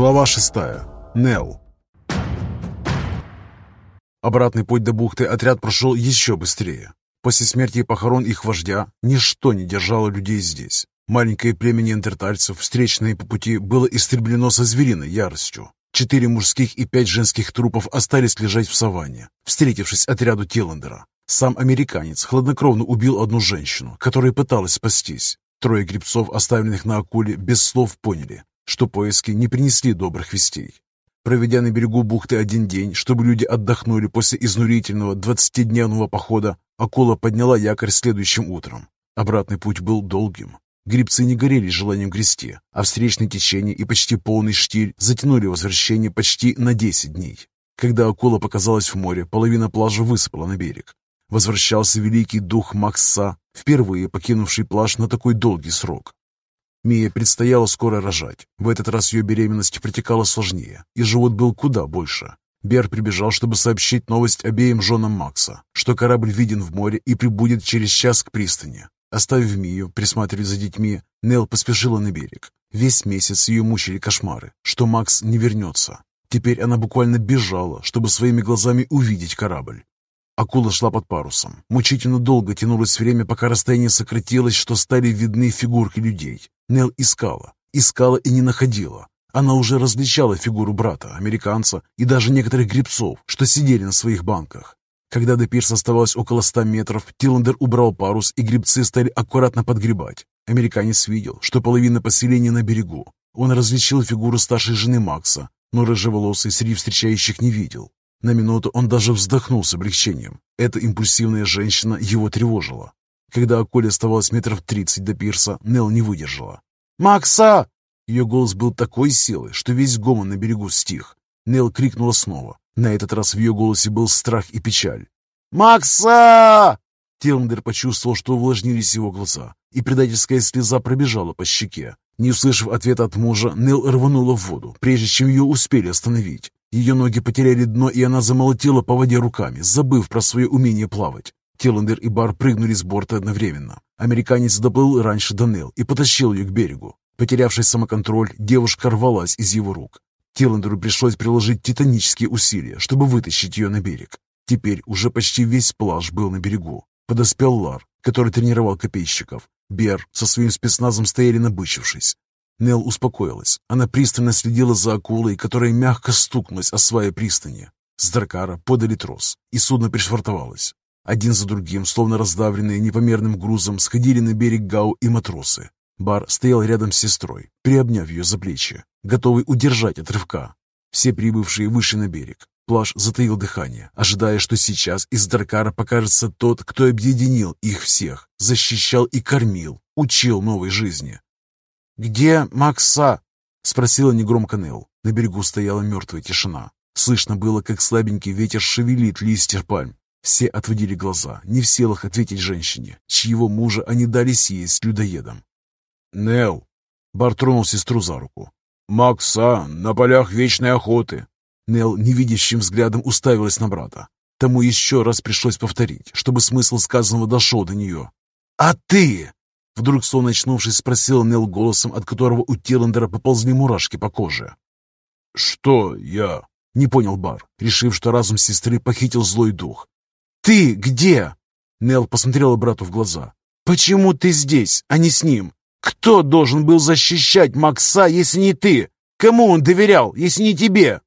Глава 6. Нел. Обратный путь до бухты отряд прошел еще быстрее. После смерти и похорон их вождя ничто не держало людей здесь. Маленькое племя неандертальцев, встречное по пути, было истреблено со звериной яростью. Четыре мужских и пять женских трупов остались лежать в саванне, встретившись отряду Тиллендера. Сам американец хладнокровно убил одну женщину, которая пыталась спастись. Трое грибцов, оставленных на акуле, без слов поняли, что поиски не принесли добрых вестей. Проведя на берегу бухты один день, чтобы люди отдохнули после изнурительного 20-дневного похода, акула подняла якорь следующим утром. Обратный путь был долгим. Грибцы не горели желанием грести, а встречное течение и почти полный штиль затянули возвращение почти на 10 дней. Когда акула показалась в море, половина плажа высыпала на берег. Возвращался великий дух Макса, впервые покинувший плаж на такой долгий срок. Мие предстояло скоро рожать. В этот раз ее беременность протекала сложнее, и живот был куда больше. Бер прибежал, чтобы сообщить новость обеим женам Макса, что корабль виден в море и прибудет через час к пристани. Оставив Мию присматривать за детьми, Нел поспешила на берег. Весь месяц ее мучили кошмары, что Макс не вернется. Теперь она буквально бежала, чтобы своими глазами увидеть корабль. Акула шла под парусом. Мучительно долго тянулось время, пока расстояние сократилось, что стали видны фигурки людей. Нел искала, искала и не находила. Она уже различала фигуру брата, американца и даже некоторых грибцов, что сидели на своих банках. Когда до пирса оставалось около ста метров, Тиллендер убрал парус, и грибцы стали аккуратно подгребать. Американец видел, что половина поселения на берегу. Он различил фигуру старшей жены Макса, но рыжеволосый среди встречающих не видел. На минуту он даже вздохнул с облегчением. Эта импульсивная женщина его тревожила. Когда Акуле оставалось метров тридцать до пирса, Нел не выдержала. «Макса!» Ее голос был такой силы, что весь гомон на берегу стих. Нел крикнула снова. На этот раз в ее голосе был страх и печаль. «Макса!» Тиландер почувствовал, что увлажнились его глаза, и предательская слеза пробежала по щеке. Не услышав ответа от мужа, Нел рванула в воду, прежде чем ее успели остановить. Ее ноги потеряли дно, и она замолотила по воде руками, забыв про свое умение плавать. Тиллендер и Бар прыгнули с борта одновременно. Американец доплыл раньше Данел и потащил ее к берегу. Потерявший самоконтроль, девушка рвалась из его рук. Тиллендеру пришлось приложить титанические усилия, чтобы вытащить ее на берег. Теперь уже почти весь плаж был на берегу. Подоспел Лар, который тренировал копейщиков. Бер со своим спецназом стояли набычившись. Нел успокоилась. Она пристально следила за акулой, которая мягко стукнулась о свае пристани. С дракара подали трос, и судно пришвартовалось. Один за другим, словно раздавленные непомерным грузом, сходили на берег Гау и матросы. Бар стоял рядом с сестрой, приобняв ее за плечи, готовый удержать от рывка. Все прибывшие вышли на берег. Плаж затаил дыхание, ожидая, что сейчас из Дракара покажется тот, кто объединил их всех, защищал и кормил, учил новой жизни. «Где Макса?» — спросила негромко Нел. На берегу стояла мертвая тишина. Слышно было, как слабенький ветер шевелит листья пальм. Все отводили глаза, не в силах ответить женщине, чьего мужа они дали съесть людоедом. «Нел!» — Бар тронул сестру за руку. «Макса на полях вечной охоты!» Нел невидящим взглядом уставилась на брата. Тому еще раз пришлось повторить, чтобы смысл сказанного дошел до нее. «А ты?» Вдруг, словно очнувшись, спросил Нел голосом, от которого у Тиллендера поползли мурашки по коже. «Что я?» — не понял Бар, решив, что разум сестры похитил злой дух. «Ты где?» Нел посмотрела брату в глаза. «Почему ты здесь, а не с ним? Кто должен был защищать Макса, если не ты? Кому он доверял, если не тебе?»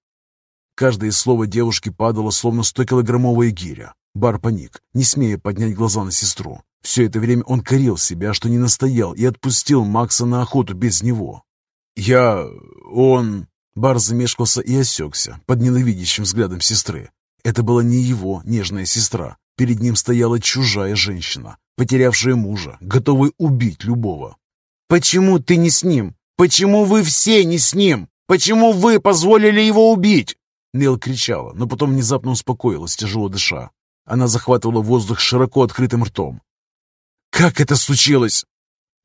Каждое слово девушки падало, словно стокилограммовая гиря. Бар паник, не смея поднять глаза на сестру. Все это время он корил себя, что не настоял и отпустил Макса на охоту без него. «Я... он...» Бар замешкался и осекся под ненавидящим взглядом сестры. Это была не его нежная сестра. Перед ним стояла чужая женщина, потерявшая мужа, готовая убить любого. «Почему ты не с ним? Почему вы все не с ним? Почему вы позволили его убить?» Нел кричала, но потом внезапно успокоилась, тяжело дыша. Она захватывала воздух широко открытым ртом. «Как это случилось?»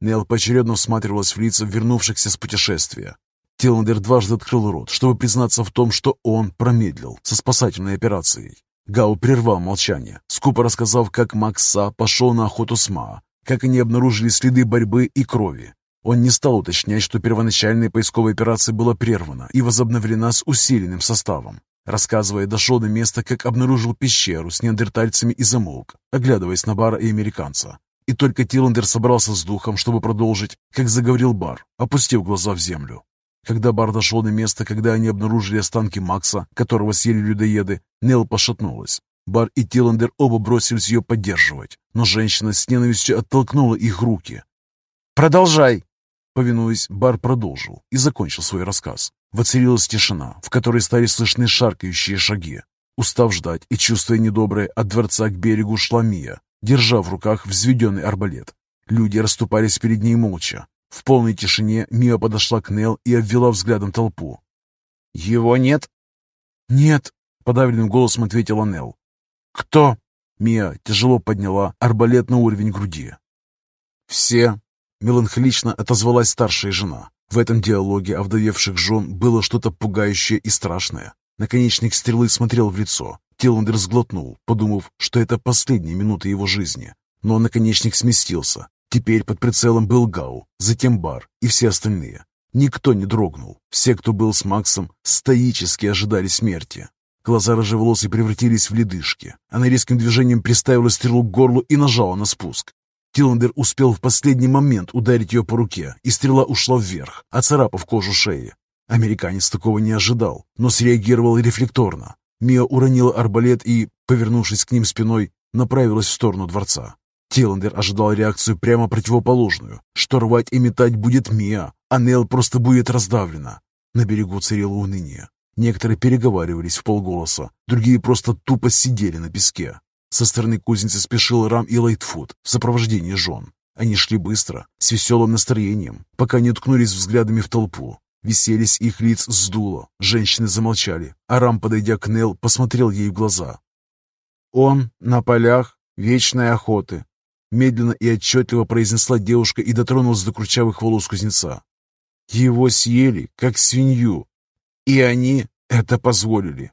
Нел поочередно всматривалась в лица вернувшихся с путешествия. Тиллендер дважды открыл рот, чтобы признаться в том, что он промедлил со спасательной операцией. Гау прервал молчание, скупо рассказав, как Макса пошел на охоту с Ма, как они обнаружили следы борьбы и крови. Он не стал уточнять, что первоначальная поисковая операция была прервана и возобновлена с усиленным составом. Рассказывая, дошел до места, как обнаружил пещеру с неандертальцами и замолк, оглядываясь на Бара и американца. И только Тиландер собрался с духом, чтобы продолжить, как заговорил Бар, опустив глаза в землю. Когда Бар дошел на место, когда они обнаружили останки Макса, которого съели людоеды, Нел пошатнулась. Бар и Тиландер оба бросились ее поддерживать, но женщина с ненавистью оттолкнула их руки. «Продолжай!» Повинуясь, Бар продолжил и закончил свой рассказ. Воцарилась тишина, в которой стали слышны шаркающие шаги. Устав ждать и чувствуя недоброе, от дворца к берегу шла Мия, держа в руках взведенный арбалет. Люди расступались перед ней молча. В полной тишине Мия подошла к Нел и обвела взглядом толпу. «Его нет?» «Нет», — подавленным голосом ответила Нел. «Кто?» Мия тяжело подняла арбалет на уровень груди. «Все», Меланхолично отозвалась старшая жена. В этом диалоге овдовевших жен было что-то пугающее и страшное. Наконечник стрелы смотрел в лицо. Тиландер сглотнул, подумав, что это последние минуты его жизни. Но наконечник сместился. Теперь под прицелом был Гау, затем Бар и все остальные. Никто не дрогнул. Все, кто был с Максом, стоически ожидали смерти. Глаза рыжеволосой превратились в ледышки. Она резким движением приставила стрелу к горлу и нажала на спуск. Тиллендер успел в последний момент ударить ее по руке, и стрела ушла вверх, оцарапав кожу шеи. Американец такого не ожидал, но среагировал рефлекторно. Мия уронила арбалет и, повернувшись к ним спиной, направилась в сторону дворца. Тиллендер ожидал реакцию прямо противоположную, что рвать и метать будет Мия, а Нел просто будет раздавлена. На берегу царило уныние. Некоторые переговаривались в полголоса, другие просто тупо сидели на песке. Со стороны кузницы спешил Рам и Лайтфуд в сопровождении жен. Они шли быстро, с веселым настроением, пока не уткнулись взглядами в толпу. Веселись их лиц сдуло, женщины замолчали, а Рам, подойдя к Нел, посмотрел ей в глаза. «Он на полях вечной охоты», медленно и отчетливо произнесла девушка и дотронулась до кручавых волос кузнеца. «Его съели, как свинью, и они это позволили.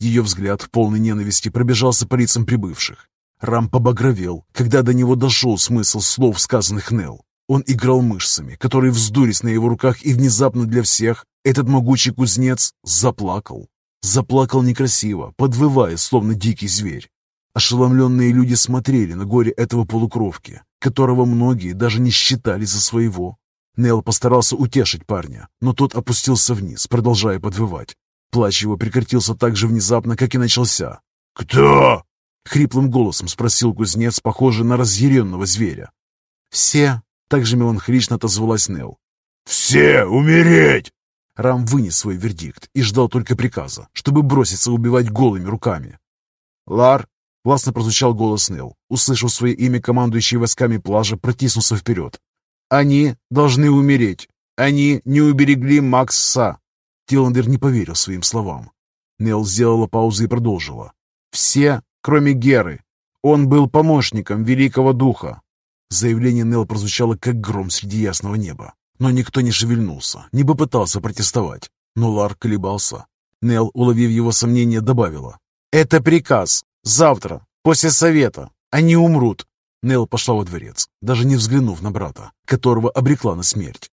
Ее взгляд, полный ненависти, пробежался по лицам прибывших. Рам побагровел, когда до него дошел смысл слов, сказанных Нел. Он играл мышцами, которые вздулись на его руках, и внезапно для всех этот могучий кузнец заплакал. Заплакал некрасиво, подвывая, словно дикий зверь. Ошеломленные люди смотрели на горе этого полукровки, которого многие даже не считали за своего. Нел постарался утешить парня, но тот опустился вниз, продолжая подвывать. Плач его прекратился так же внезапно, как и начался. «Кто?» — хриплым голосом спросил кузнец, похожий на разъяренного зверя. «Все», — также меланхолично отозвалась Нел. «Все умереть!» Рам вынес свой вердикт и ждал только приказа, чтобы броситься убивать голыми руками. «Лар!» — властно прозвучал голос Нел. Услышав свое имя, командующий войсками плажа протиснулся вперед. «Они должны умереть! Они не уберегли Макса!» Тиландер не поверил своим словам. Нел сделала паузу и продолжила. «Все, кроме Геры. Он был помощником Великого Духа». Заявление Нел прозвучало, как гром среди ясного неба. Но никто не шевельнулся, не попытался протестовать. Но Лар колебался. Нел, уловив его сомнения, добавила. «Это приказ. Завтра, после совета. Они умрут». Нел пошла во дворец, даже не взглянув на брата, которого обрекла на смерть.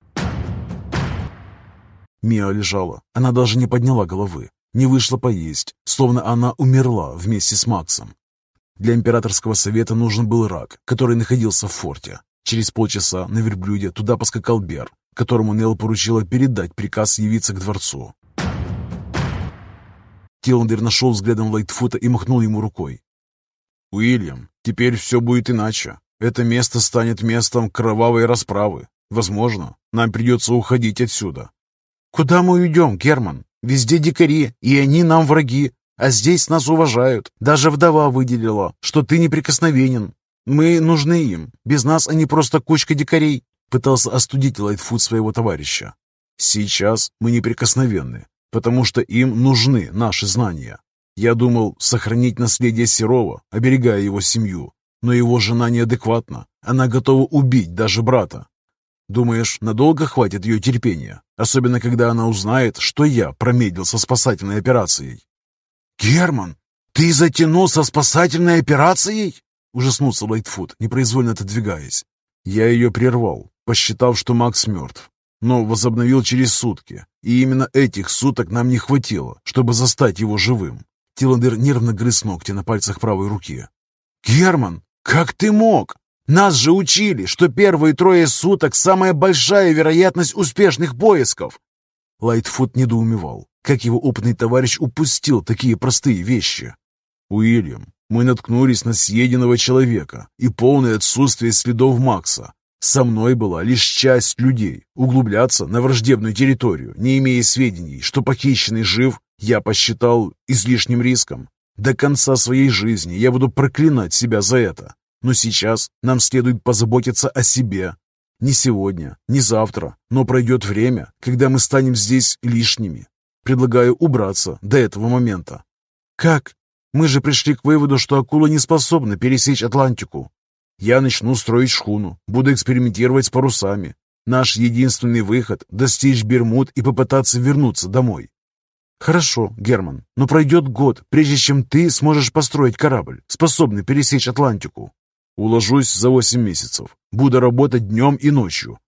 Мия лежала. Она даже не подняла головы, не вышла поесть, словно она умерла вместе с Максом. Для императорского совета нужен был рак, который находился в форте. Через полчаса на верблюде туда поскакал Бер, которому Нел поручила передать приказ явиться к дворцу. Тиландер нашел взглядом Лайтфута и махнул ему рукой. «Уильям, теперь все будет иначе. Это место станет местом кровавой расправы. Возможно, нам придется уходить отсюда. «Куда мы уйдем, Герман? Везде дикари, и они нам враги, а здесь нас уважают. Даже вдова выделила, что ты неприкосновенен. Мы нужны им. Без нас они просто кучка дикарей», — пытался остудить Лайтфуд своего товарища. «Сейчас мы неприкосновенны, потому что им нужны наши знания. Я думал сохранить наследие Серова, оберегая его семью, но его жена неадекватна. Она готова убить даже брата. Думаешь, надолго хватит ее терпения? Особенно, когда она узнает, что я промедлил со спасательной операцией. «Герман, ты затянул со спасательной операцией?» Ужаснулся Лайтфуд, непроизвольно отодвигаясь. «Я ее прервал. посчитав, что Макс мертв, но возобновил через сутки, и именно этих суток нам не хватило, чтобы застать его живым. Тиландер нервно грыз ногти на пальцах правой руки. «Герман, как ты мог? Нас же учили, что первые трое суток самая большая вероятность успешных поисков!» Лайтфуд недоумевал, как его опытный товарищ упустил такие простые вещи. «Уильям, мы наткнулись на съеденного человека и полное отсутствие следов Макса. Со мной была лишь часть людей. Углубляться на враждебную территорию, не имея сведений, что похищенный жив, я посчитал излишним риском. До конца своей жизни я буду проклинать себя за это. Но сейчас нам следует позаботиться о себе. Не сегодня, не завтра, но пройдет время, когда мы станем здесь лишними. Предлагаю убраться до этого момента. Как? Мы же пришли к выводу, что акула не способна пересечь Атлантику. Я начну строить шхуну, буду экспериментировать с парусами. Наш единственный выход – достичь Бермуд и попытаться вернуться домой. Хорошо, Герман, но пройдет год, прежде чем ты сможешь построить корабль, способный пересечь Атлантику. Уложусь за восемь месяцев. Буду работать днем и ночью.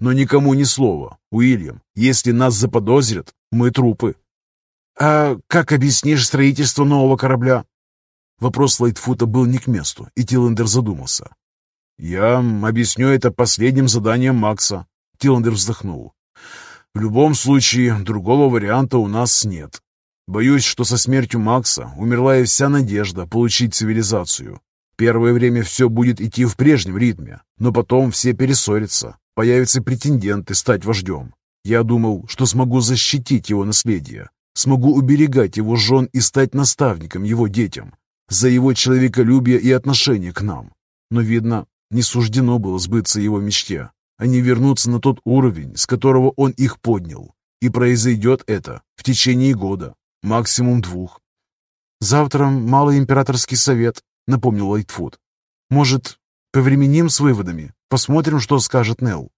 Но никому ни слова. Уильям, если нас заподозрят, мы трупы. А как объяснишь строительство нового корабля? Вопрос Лайтфута был не к месту, и Тиллендер задумался. «Я объясню это последним заданием Макса», — Тиллендер вздохнул. «В любом случае, другого варианта у нас нет. Боюсь, что со смертью Макса умерла и вся надежда получить цивилизацию. Первое время все будет идти в прежнем ритме, но потом все перессорятся, появятся претенденты стать вождем. Я думал, что смогу защитить его наследие, смогу уберегать его жен и стать наставником его детям, за его человеколюбие и отношение к нам. Но, видно, не суждено было сбыться его мечте, а не вернуться на тот уровень, с которого он их поднял. И произойдет это в течение года, максимум двух. Завтра малый императорский совет, — напомнил Лайтфуд. «Может, повременим с выводами? Посмотрим, что скажет Нелл?»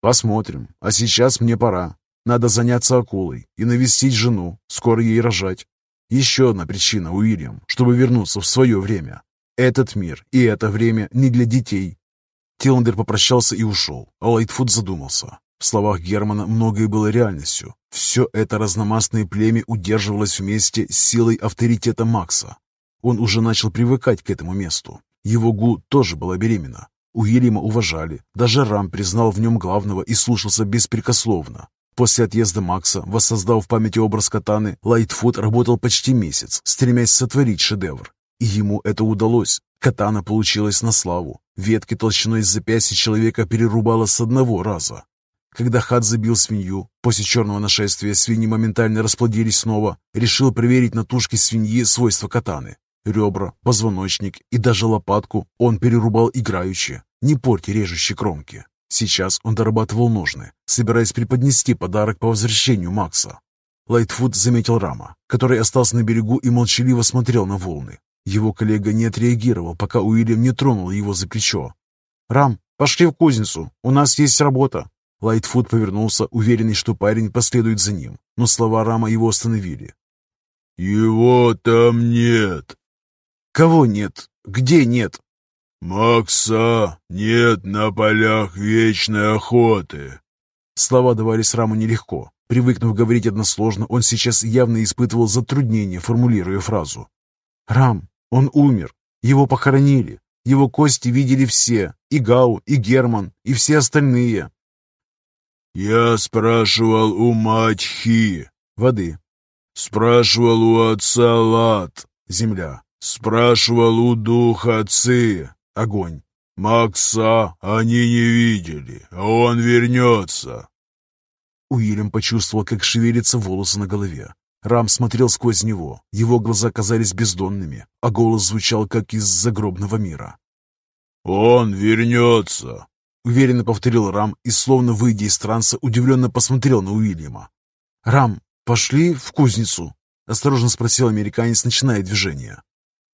«Посмотрим. А сейчас мне пора. Надо заняться акулой и навестить жену, скоро ей рожать. Еще одна причина, Уильям, чтобы вернуться в свое время. Этот мир и это время не для детей». Тиллендер попрощался и ушел, а Лайтфуд задумался. В словах Германа многое было реальностью. Все это разномастное племя удерживалось вместе с силой авторитета Макса. Он уже начал привыкать к этому месту. Его Гу тоже была беременна. Уильяма уважали. Даже Рам признал в нем главного и слушался беспрекословно. После отъезда Макса, воссоздав в памяти образ катаны, Лайтфуд работал почти месяц, стремясь сотворить шедевр. И ему это удалось. Катана получилась на славу. Ветки толщиной с запястья человека перерубала с одного раза. Когда Хат забил свинью, после черного нашествия свиньи моментально расплодились снова, решил проверить на тушке свиньи свойства катаны. Ребра, позвоночник и даже лопатку он перерубал играючи, не портя режущие кромки. Сейчас он дорабатывал ножны, собираясь преподнести подарок по возвращению Макса. Лайтфуд заметил Рама, который остался на берегу и молчаливо смотрел на волны. Его коллега не отреагировал, пока Уильям не тронул его за плечо. «Рам, пошли в кузницу, у нас есть работа». Лайтфуд повернулся, уверенный, что парень последует за ним, но слова Рама его остановили. «Его там нет», «Кого нет? Где нет?» «Макса нет на полях вечной охоты». Слова давались Раму нелегко. Привыкнув говорить односложно, он сейчас явно испытывал затруднение, формулируя фразу. «Рам, он умер. Его похоронили. Его кости видели все. И Гау, и Герман, и все остальные». «Я спрашивал у Матхи». «Воды». «Спрашивал у отца Лат». «Земля». Спрашивал у духа отцы. Огонь. Макса они не видели, а он вернется. Уильям почувствовал, как шевелятся волосы на голове. Рам смотрел сквозь него, его глаза казались бездонными, а голос звучал, как из загробного мира. «Он вернется!» — уверенно повторил Рам и, словно выйдя из транса, удивленно посмотрел на Уильяма. «Рам, пошли в кузницу?» — осторожно спросил американец, начиная движение.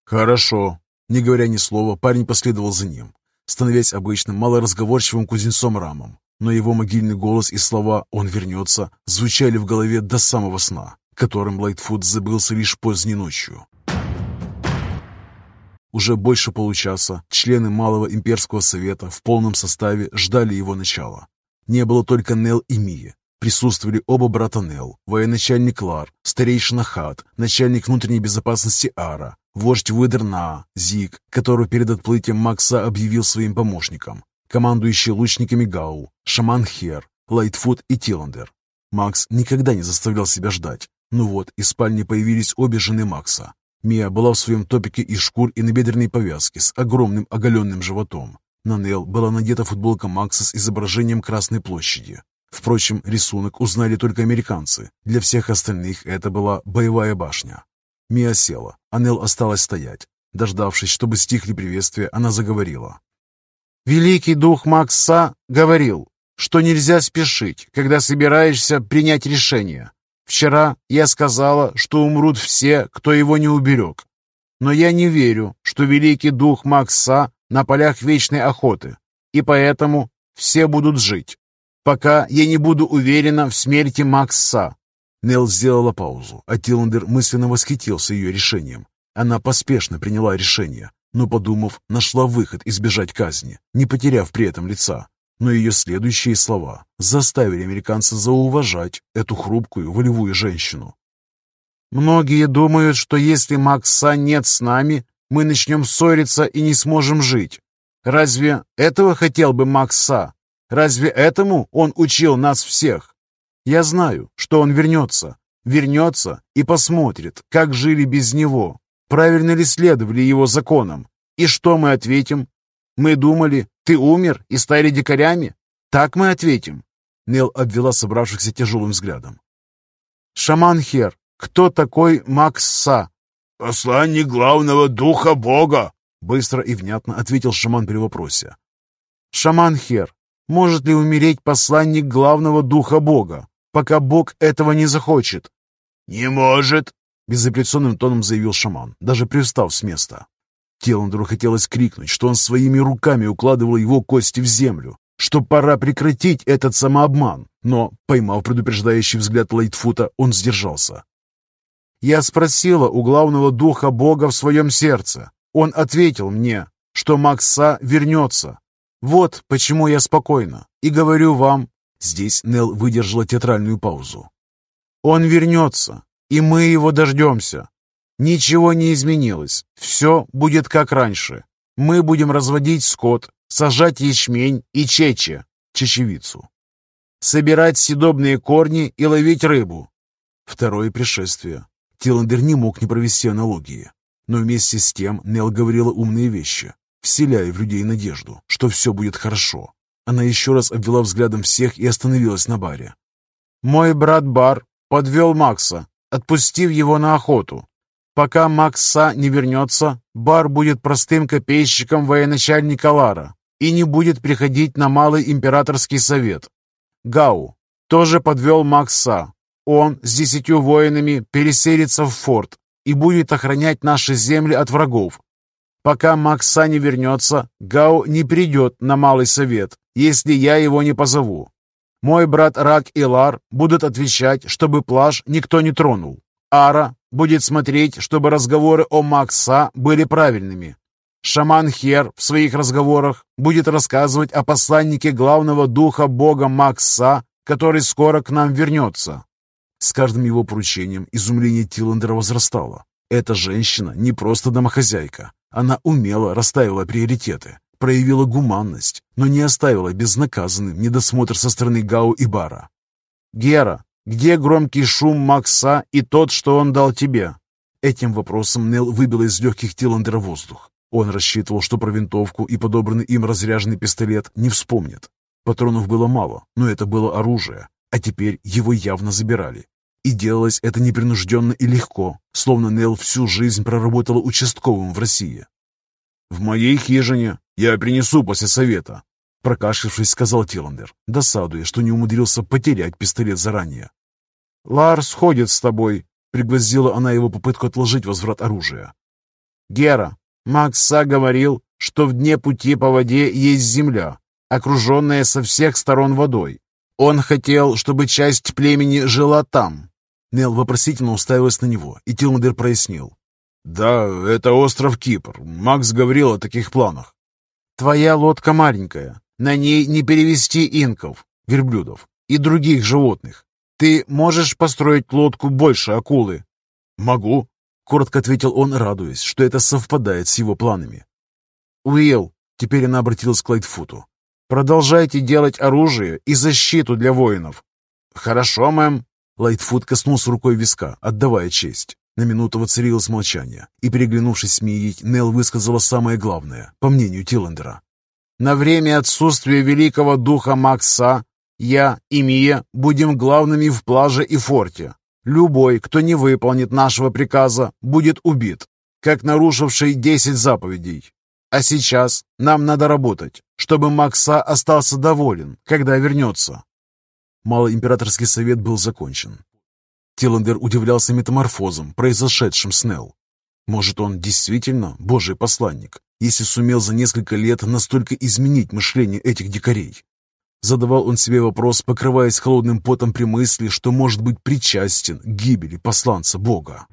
«Хорошо». Не говоря ни слова, парень последовал за ним, становясь обычным малоразговорчивым кузнецом Рамом. Но его могильный голос и слова «он вернется» звучали в голове до самого сна, которым Лайтфуд забылся лишь поздней ночью. Уже больше получаса члены Малого имперского совета в полном составе ждали его начала. Не было только Нел и Мии. Присутствовали оба брата Нел, военачальник Лар, старейшина Хат, начальник внутренней безопасности Ара, вождь Выдерна, Зиг, которого перед отплытием Макса объявил своим помощником, командующий лучниками Гау, шаман Хер, Лайтфуд и Тиландер. Макс никогда не заставлял себя ждать. Ну вот, из спальни появились обе жены Макса. Мия была в своем топике из шкур и набедренной повязки с огромным оголенным животом. На Нел была надета футболка Макса с изображением Красной площади. Впрочем, рисунок узнали только американцы. Для всех остальных это была боевая башня. Мия села, а Нел осталась стоять. Дождавшись, чтобы стихли приветствия, она заговорила. «Великий дух Макса говорил, что нельзя спешить, когда собираешься принять решение. Вчера я сказала, что умрут все, кто его не уберег. Но я не верю, что великий дух Макса на полях вечной охоты, и поэтому все будут жить пока я не буду уверена в смерти Макса». Нелл сделала паузу, а Тиландер мысленно восхитился ее решением. Она поспешно приняла решение, но, подумав, нашла выход избежать казни, не потеряв при этом лица. Но ее следующие слова заставили американца зауважать эту хрупкую волевую женщину. «Многие думают, что если Макса нет с нами, мы начнем ссориться и не сможем жить. Разве этого хотел бы Макса? Разве этому он учил нас всех? Я знаю, что он вернется. Вернется и посмотрит, как жили без него. Правильно ли следовали его законам? И что мы ответим? Мы думали, ты умер и стали дикарями? Так мы ответим. Нел обвела собравшихся тяжелым взглядом. «Шаман Хер, кто такой Макса?» «Посланник главного духа Бога!» Быстро и внятно ответил шаман при вопросе. «Шаман Хер, может ли умереть посланник главного духа Бога, пока Бог этого не захочет? «Не может!» — безапелляционным тоном заявил шаман, даже привстав с места. Теландру хотелось крикнуть, что он своими руками укладывал его кости в землю, что пора прекратить этот самообман, но, поймав предупреждающий взгляд Лайтфута, он сдержался. «Я спросила у главного духа Бога в своем сердце. Он ответил мне, что Макса вернется, вот почему я спокойна и говорю вам...» Здесь Нел выдержала театральную паузу. «Он вернется, и мы его дождемся. Ничего не изменилось, все будет как раньше. Мы будем разводить скот, сажать ячмень и чече, чечевицу, собирать съедобные корни и ловить рыбу. Второе пришествие. Тиландер не мог не провести аналогии. Но вместе с тем Нел говорила умные вещи вселяя в людей надежду, что все будет хорошо. Она еще раз обвела взглядом всех и остановилась на баре. «Мой брат Бар подвел Макса, отпустив его на охоту. Пока Макса не вернется, Бар будет простым копейщиком военачальника Лара и не будет приходить на Малый Императорский Совет. Гау тоже подвел Макса. Он с десятью воинами переселится в форт и будет охранять наши земли от врагов, Пока Макса не вернется, Гау не придет на Малый Совет, если я его не позову. Мой брат Рак и Лар будут отвечать, чтобы плаж никто не тронул. Ара будет смотреть, чтобы разговоры о Макса были правильными. Шаман Хер в своих разговорах будет рассказывать о посланнике главного духа бога Макса, который скоро к нам вернется. С каждым его поручением изумление Тиландера возрастало. Эта женщина не просто домохозяйка. Она умело расставила приоритеты, проявила гуманность, но не оставила безнаказанным недосмотр со стороны Гау и Бара. «Гера, где громкий шум Макса и тот, что он дал тебе?» Этим вопросом Нел выбил из легких Тиландера воздух. Он рассчитывал, что про винтовку и подобранный им разряженный пистолет не вспомнит. Патронов было мало, но это было оружие, а теперь его явно забирали. И делалось это непринужденно и легко, словно Нел всю жизнь проработала участковым в России. «В моей хижине я принесу после совета», прокашлившись, сказал Тиландер, досадуя, что не умудрился потерять пистолет заранее. «Ларс ходит с тобой», — пригвоздила она его попытку отложить возврат оружия. «Гера, Макса говорил, что в дне пути по воде есть земля, окруженная со всех сторон водой. Он хотел, чтобы часть племени жила там, Нел вопросительно уставилась на него, и Тилмадер прояснил. «Да, это остров Кипр. Макс говорил о таких планах». «Твоя лодка маленькая. На ней не перевести инков, верблюдов и других животных. Ты можешь построить лодку больше акулы?» «Могу», — коротко ответил он, радуясь, что это совпадает с его планами. «Уилл», — теперь она обратилась к Лайтфуту, — «продолжайте делать оружие и защиту для воинов». «Хорошо, мэм». Лайтфут коснулся рукой виска, отдавая честь. На минуту воцарилось молчание, и, переглянувшись с Мией, Нел высказала самое главное, по мнению Тиллендера. «На время отсутствия великого духа Макса я и Мия будем главными в плаже и форте. Любой, кто не выполнит нашего приказа, будет убит, как нарушивший десять заповедей. А сейчас нам надо работать, чтобы Макса остался доволен, когда вернется». Малоимператорский совет был закончен. Тиллендер удивлялся метаморфозам, произошедшим с Нелл. Может, он действительно божий посланник, если сумел за несколько лет настолько изменить мышление этих дикарей? Задавал он себе вопрос, покрываясь холодным потом при мысли, что может быть причастен к гибели посланца Бога.